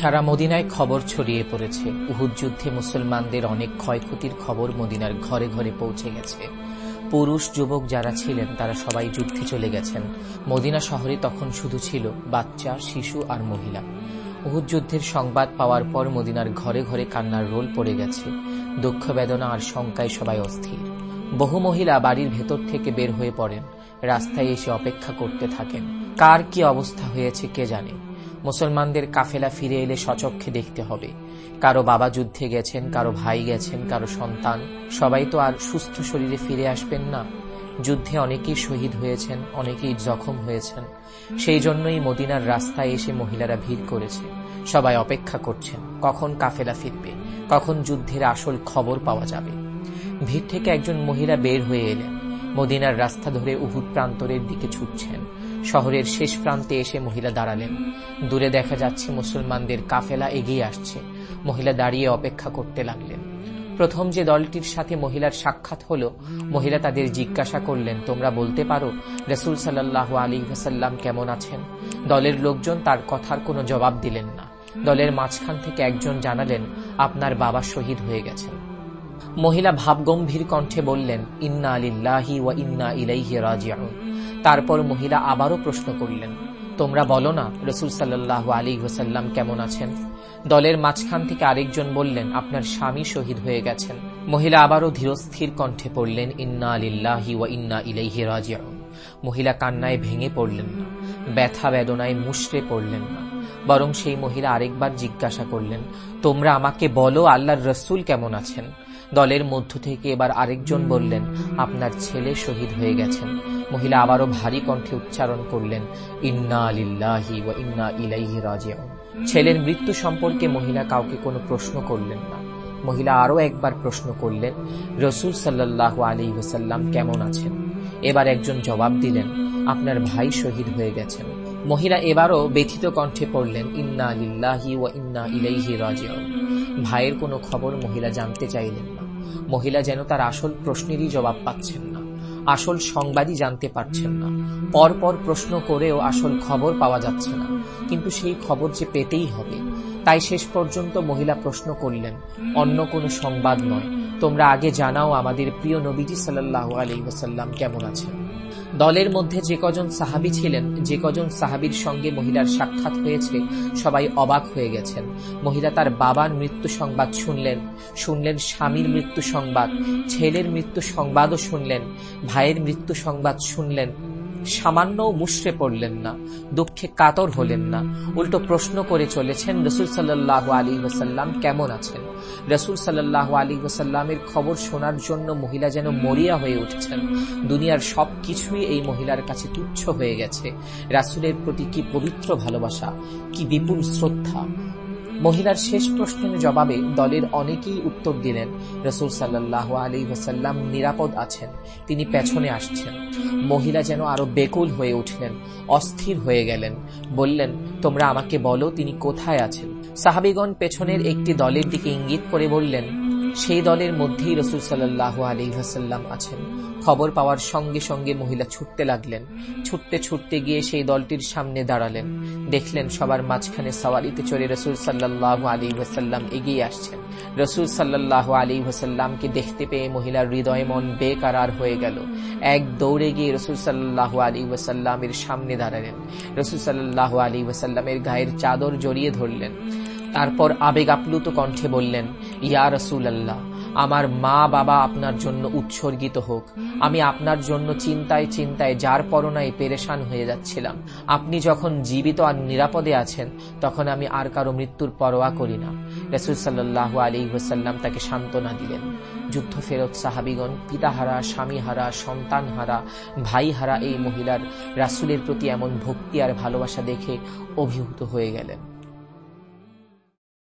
সারা মদিনায় খবর ছড়িয়ে পড়েছে। উহুদ যুদ্ধে মুসলমানদের অনেক ক্ষয়ক্ষতির খবর মদিনার ঘরে ঘরে পৌঁছে গেছে। পুরুষ, যুবক যারা ছিলেন, তারা সবাই যুদ্ধে চলে গেছেন। মদিনা শহরে তখন শুধু ছিল বাচ্চা, শিশু আর মহিলা। উহুদ যুদ্ধের সংবাদ পাওয়ার পর মদিনার ঘরে ঘরে কান্নার রোল পড়ে গেছে। দুঃখ, বেদনা আর শঙ্কায় সবাই অস্থির। বহু মহিলা বাড়ির ভেতর থেকে বের হয়ে পড়েন। রাস্তায় এসে অপেক্ষা করতে থাকেন। কার কি অবস্থা হয়েছে কে জানে? মুসলমানদের কাফেলা ফিরে এলে সচক্ষে দেখতে হবে। কারও বাবা যুদ্ধে গেছেন, কারও ভাই গেছেন, কারও সন্তান। সবাই তো আর সুস্থ শরীরে ফিরে আসবেন না। যুদ্ধে অনেকেই শহীদ হয়েছেন, অনেকেই জখম হয়েছেন। সেই জন্যই মদিনার রাস্তায় এসে মহিলারা ভিড় করেছে। সবাই অপেক্ষা করছেন, কখন কাফেলা ফিরবে, কখন যুদ্ধের আসল খবর পাওয়া যাবে। ভিড় থেকে একজন মহিলা বের হয়ে এলেন। মদিনার রাস্তা ধরে উহুদ প্রান্তরের দিকে ছুটছেন। শহরের শেষ প্রান্তে এসে মহিলা দাঁড়ালেন। দূরে দেখা যাচ্ছে মুসলমানদের কাফেলা এগিয়ে আসছে। মহিলা দাঁড়িয়ে অপেক্ষা করতে লাগলেন। প্রথম যে দলটির সাথে মহিলার সাক্ষাৎ হল, মহিলা তাদের জিজ্ঞাসা করলেন, তোমরা বলতে পারো রসুল সাল্লাহ আলী ওসাল্লাম কেমন আছেন? দলের লোকজন তার কথার কোনো জবাব দিলেন না। দলের মাঝখান থেকে একজন জানালেন, আপনার বাবা শহীদ হয়ে গেছেন। মহিলা ভাবগম্ভীর কণ্ঠে বললেন, ইন্না আলিল্লাহি ওয়া ইন্না ইলাইহি রাজিউন। তারপর মহিলা আবারও প্রশ্ন করলেন, তোমরা বলো না, রসুল সাল্লাহ আলী ওসাল্লাম কেমন আছেন? দলের মাঝখান থেকে আরেকজন বললেন, আপনার স্বামী শহীদ হয়ে গেছেন। মহিলা আবারও ধীরস্থির কণ্ঠে পড়লেন, ইন্না আলিল্লাহি ওয়া ইন্না ইলাইহি রাজিউন। মহিলা কান্নায় ভেঙে পড়লেন না, ব্যথা বেদনায় মুশড়ে পড়লেন না, বরং সেই মহিলা আরেকবার জিজ্ঞাসা করলেন, তোমরা আমাকে বলো, আল্লাহর রসুল কেমন আছেন? দলের মধ্য থেকে এবার আরেকজন বললেন, আপনার ছেলে শহীদ হয়ে গেছেন। মহিলা আবারও ভারী কণ্ঠে উচ্চারণ করলেন, ইন্না আলিল্লাহি ও ইন্না ইলাইহি রাজিউন। ছেলের মৃত্যু সম্পর্কে মহিলা কাউকে কোনো প্রশ্ন করলেন না। মহিলা আরও একবার প্রশ্ন করলেন, রসুল সাল্লাহ আলী ওসাল্লাম কেমন আছেন? এবার একজন জবাব দিলেন, আপনার ভাই শহীদ হয়ে গেছেন। মহিলা এবারও ব্যথিত কণ্ঠে পড়লেন, ইন্না আলিল্লাহি ও ইন্না ইলাইহি রাজিউন। ভাইয়ের কোনো খবর মহিলা জানতে চাইলেন না। মহিলা যেন তার আসল প্রশ্নেরই জবাব পাচ্ছেন না। আসল সংবাদই জানতে পারছেন না। পরপর প্রশ্ন করেও আসল খবর পাওয়া যাচ্ছে না। কিন্তু সেই খবর যে পেতেই হবে, তাই শেষ পর্যন্ত মহিলা প্রশ্ন করলেন, অন্য কোনো সংবাদ নয়। তোমরা আগে জানাও আমাদের প্রিয় নবীজি সাল্লাহ আলী ওসাল্লাম কেমন আছেন? দলের মধ্যে যে কজন সাহাবি ছিলেন, যে কজন সাহাবির সঙ্গে মহিলার সাক্ষাৎ হয়েছে, সবাই অবাক হয়ে গেছেন। মহিলা তার বাবার মৃত্যু সংবাদ শুনলেন শুনলেন স্বামীর মৃত্যু সংবাদ, ছেলের মৃত্যু সংবাদও শুনলেন, ভাইয়ের মৃত্যু সংবাদ শুনলেন সামান্য মুশড়ে পড়লেন না, দুঃখে কাতর হলেন না। উল্টো প্রশ্ন করে চলেছেন, রসুল সাল্লাহ আলী ওসাল্লাম কেমন আছেন? রসুল সাল্লাহ আলী ওসাল্লামের খবর শোনার জন্য মহিলা যেন মরিয়া হয়ে উঠছেন। দুনিয়ার সব কিছুই এই মহিলার কাছে তুচ্ছ হয়ে গেছে। রাসুলের প্রতি কি পবিত্র ভালোবাসা, কি বিপুল শ্রদ্ধা মহিলার শেষ প্রশ্নের জবাবে দলের অনেকেই উত্তর দিলেন, রসুল সাল্লাহ আলী ওসাল্লাম নিরাপদ আছেন, তিনি পেছনে আসছেন। মহিলা যেন আরও বেকুল হয়ে উঠলেন, অস্থির হয়ে গেলেন, বললেন, তোমরা আমাকে বলো তিনি কোথায় আছেন? সাহাবিগণ পেছনের একটি দলের দিকে ইঙ্গিত করে বললেন সেই দলের মধ্যেই রসুল সাল্লাহ আলী ওসাল্লাম আছেন। খবর পাওয়ার সঙ্গে সঙ্গে মহিলা ছুটতে লাগলেন। ছুটতে ছুটতে গিয়ে সেই দলটির সামনে দাঁড়ালেন। দেখলেন সবার মাঝখানে সওয়ারিতে চড়ে রসুল সাল্লাহ আলী ওসাল্লাম এগিয়ে আসছেন। রসুল সাল্লাহ আলী ওসাল্লামকে দেখতে পেয়ে মহিলার হৃদয় মন বেকারার হয়ে গেল। এক দৌড়ে গিয়ে রসুল সাল্লাহ আলী ওসাল্লামের সামনে দাঁড়ালেন। রসুল সাল্লাহ আলী ওসাল্লামের গায়ের চাদর জড়িয়ে ধরলেন। তারপর আবেগ আপ্লুত কণ্ঠে বললেন, ইয়া রসুল আল্লাহ আমার মা বাবা আপনার জন্য উৎসর্গিত হোক। আমি আপনার জন্য চিন্তায় চিন্তায় যার পরনায় পেরেশান হয়ে যাচ্ছিলাম। আপনি যখন জীবিত আর নিরাপদে আছেন, তখন আমি আর কারও মৃত্যুর পরোয়া করি না। রসুল সাল্লাহ আলী ওসাল্লাম তাকে সান্ত্বনা দিলেন। যুদ্ধ ফেরত সাহাবিগণ, পিতাহারা, স্বামীহারা, সন্তানহারা, ভাইহারা এই মহিলার রাসুলের প্রতি এমন ভক্তি আর ভালোবাসা দেখে অভিভূত হয়ে গেলেন।